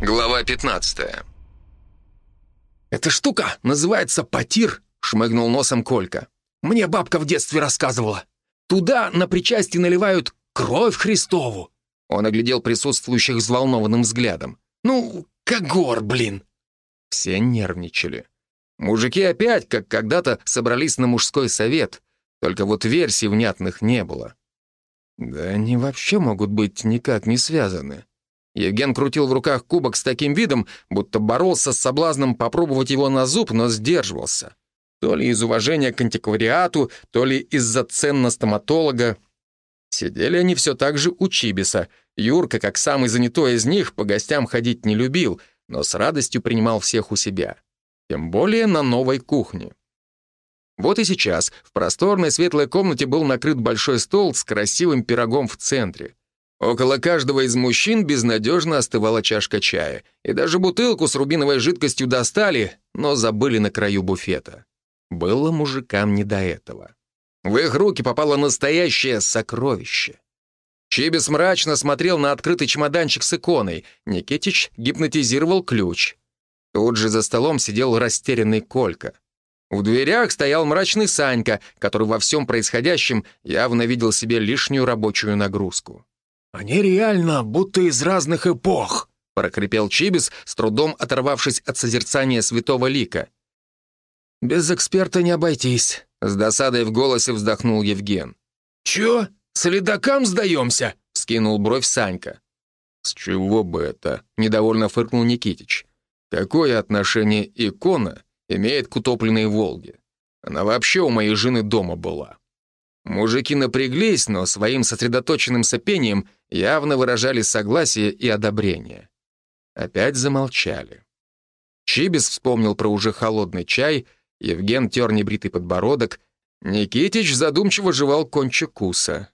Глава 15 «Эта штука называется потир», — шмыгнул носом Колька. «Мне бабка в детстве рассказывала. Туда на причастие наливают кровь Христову». Он оглядел присутствующих взволнованным взглядом. «Ну, когор, блин!» Все нервничали. Мужики опять, как когда-то, собрались на мужской совет. Только вот версий внятных не было. Да они вообще могут быть никак не связаны. Евген крутил в руках кубок с таким видом, будто боролся с соблазном попробовать его на зуб, но сдерживался. То ли из уважения к антиквариату, то ли из-за цен на стоматолога. Сидели они все так же у Чибиса. Юрка, как самый занятой из них, по гостям ходить не любил, но с радостью принимал всех у себя. Тем более на новой кухне. Вот и сейчас в просторной светлой комнате был накрыт большой стол с красивым пирогом в центре. Около каждого из мужчин безнадежно остывала чашка чая, и даже бутылку с рубиновой жидкостью достали, но забыли на краю буфета. Было мужикам не до этого. В их руки попало настоящее сокровище. Чибис мрачно смотрел на открытый чемоданчик с иконой. Никитич гипнотизировал ключ. Тут же за столом сидел растерянный Колька. В дверях стоял мрачный Санька, который во всем происходящем явно видел себе лишнюю рабочую нагрузку. «Они реально будто из разных эпох», — прокрепел Чибис, с трудом оторвавшись от созерцания святого лика. «Без эксперта не обойтись», — с досадой в голосе вздохнул Евген. «Чё, следакам сдаемся?» — скинул бровь Санька. «С чего бы это?» — недовольно фыркнул Никитич. «Какое отношение икона имеет к утопленной Волге? Она вообще у моей жены дома была». Мужики напряглись, но своим сосредоточенным сопением явно выражали согласие и одобрение. Опять замолчали. Чибис вспомнил про уже холодный чай, Евген тер небритый подбородок, Никитич задумчиво жевал кончик куса.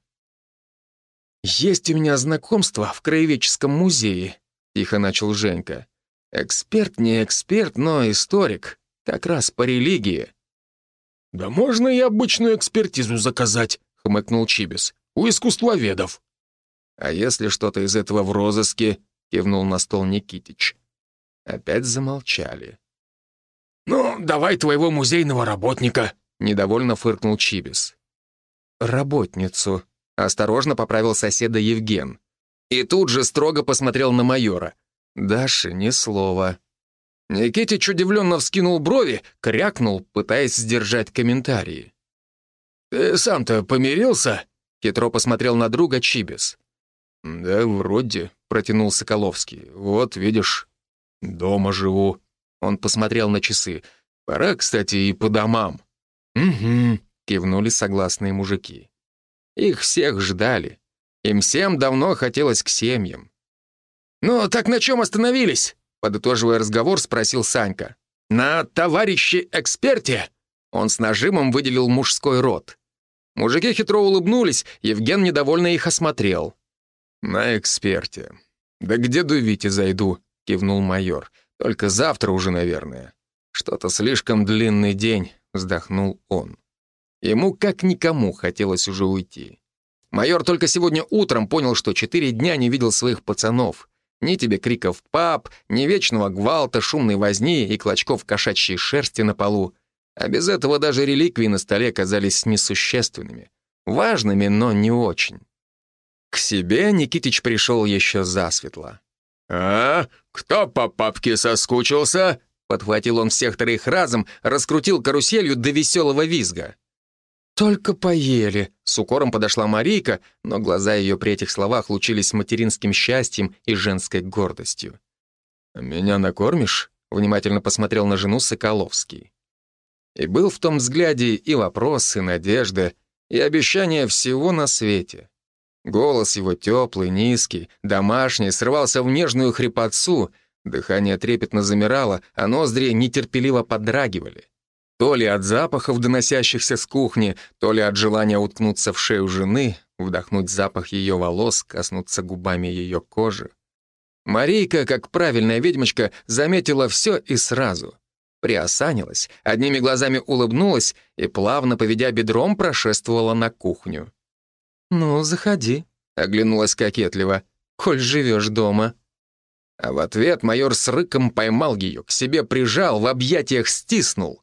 «Есть у меня знакомство в краеведческом музее», — тихо начал Женька. «Эксперт не эксперт, но историк, как раз по религии». «Да можно и обычную экспертизу заказать», — хмыкнул Чибис. «У искусствоведов». «А если что-то из этого в розыске?» — кивнул на стол Никитич. Опять замолчали. «Ну, давай твоего музейного работника», — недовольно фыркнул Чибис. «Работницу», — осторожно поправил соседа Евген. И тут же строго посмотрел на майора. «Даше ни слова». Никитич удивленно вскинул брови, крякнул, пытаясь сдержать комментарии. «Ты сам-то помирился?» — хитро посмотрел на друга Чибис. «Да вроде», — протянул Соколовский. «Вот, видишь, дома живу». Он посмотрел на часы. «Пора, кстати, и по домам». «Угу», — кивнули согласные мужики. Их всех ждали. Им всем давно хотелось к семьям. «Ну, так на чем остановились?» Подытоживая разговор, спросил Санька. «На товарищи-эксперте?» Он с нажимом выделил мужской род. Мужики хитро улыбнулись, Евген недовольно их осмотрел. «На эксперте. Да к деду Вите зайду», — кивнул майор. «Только завтра уже, наверное. Что-то слишком длинный день», — вздохнул он. Ему как никому хотелось уже уйти. Майор только сегодня утром понял, что четыре дня не видел своих пацанов. Ни тебе криков «пап», ни вечного гвалта, шумной возни и клочков кошачьей шерсти на полу. А без этого даже реликвии на столе казались несущественными. Важными, но не очень. К себе Никитич пришел еще засветло. «А, кто по папке соскучился?» Подхватил он всех троих разом, раскрутил каруселью до веселого визга. «Только поели», — с укором подошла Марийка, но глаза ее при этих словах лучились материнским счастьем и женской гордостью. «Меня накормишь?» — внимательно посмотрел на жену Соколовский. И был в том взгляде и вопрос, и надежда, и обещание всего на свете. Голос его теплый, низкий, домашний, срывался в нежную хрипотцу, дыхание трепетно замирало, а ноздри нетерпеливо подрагивали. То ли от запахов, доносящихся с кухни, то ли от желания уткнуться в шею жены, вдохнуть запах ее волос, коснуться губами ее кожи. Марийка, как правильная ведьмочка, заметила все и сразу. Приосанилась, одними глазами улыбнулась и, плавно поведя бедром, прошествовала на кухню. «Ну, заходи», — оглянулась кокетливо, — «коль живешь дома». А в ответ майор с рыком поймал ее, к себе прижал, в объятиях стиснул.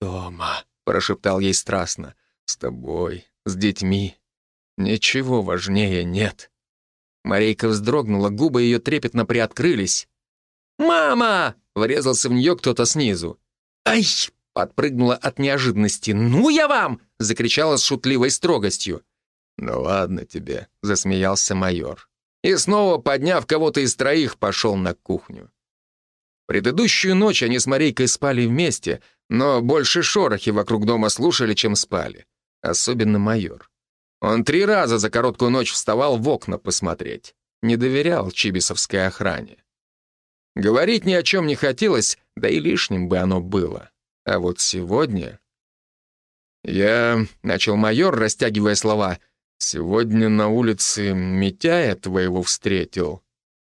«Тома», — прошептал ей страстно, — «с тобой, с детьми. Ничего важнее нет». Марейка вздрогнула, губы ее трепетно приоткрылись. «Мама!» — врезался в нее кто-то снизу. «Ай!» — подпрыгнула от неожиданности. «Ну я вам!» — закричала с шутливой строгостью. «Ну ладно тебе», — засмеялся майор. И снова, подняв кого-то из троих, пошел на кухню. Предыдущую ночь они с Марейкой спали вместе, но больше шорохи вокруг дома слушали, чем спали. Особенно майор. Он три раза за короткую ночь вставал в окна посмотреть. Не доверял чибисовской охране. Говорить ни о чем не хотелось, да и лишним бы оно было. А вот сегодня... Я, — начал майор, растягивая слова, — сегодня на улице Митяя твоего встретил.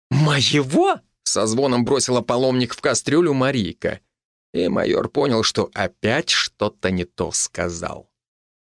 «Моего?» — со звоном бросила паломник в кастрюлю Марийка. И майор понял, что опять что-то не то сказал.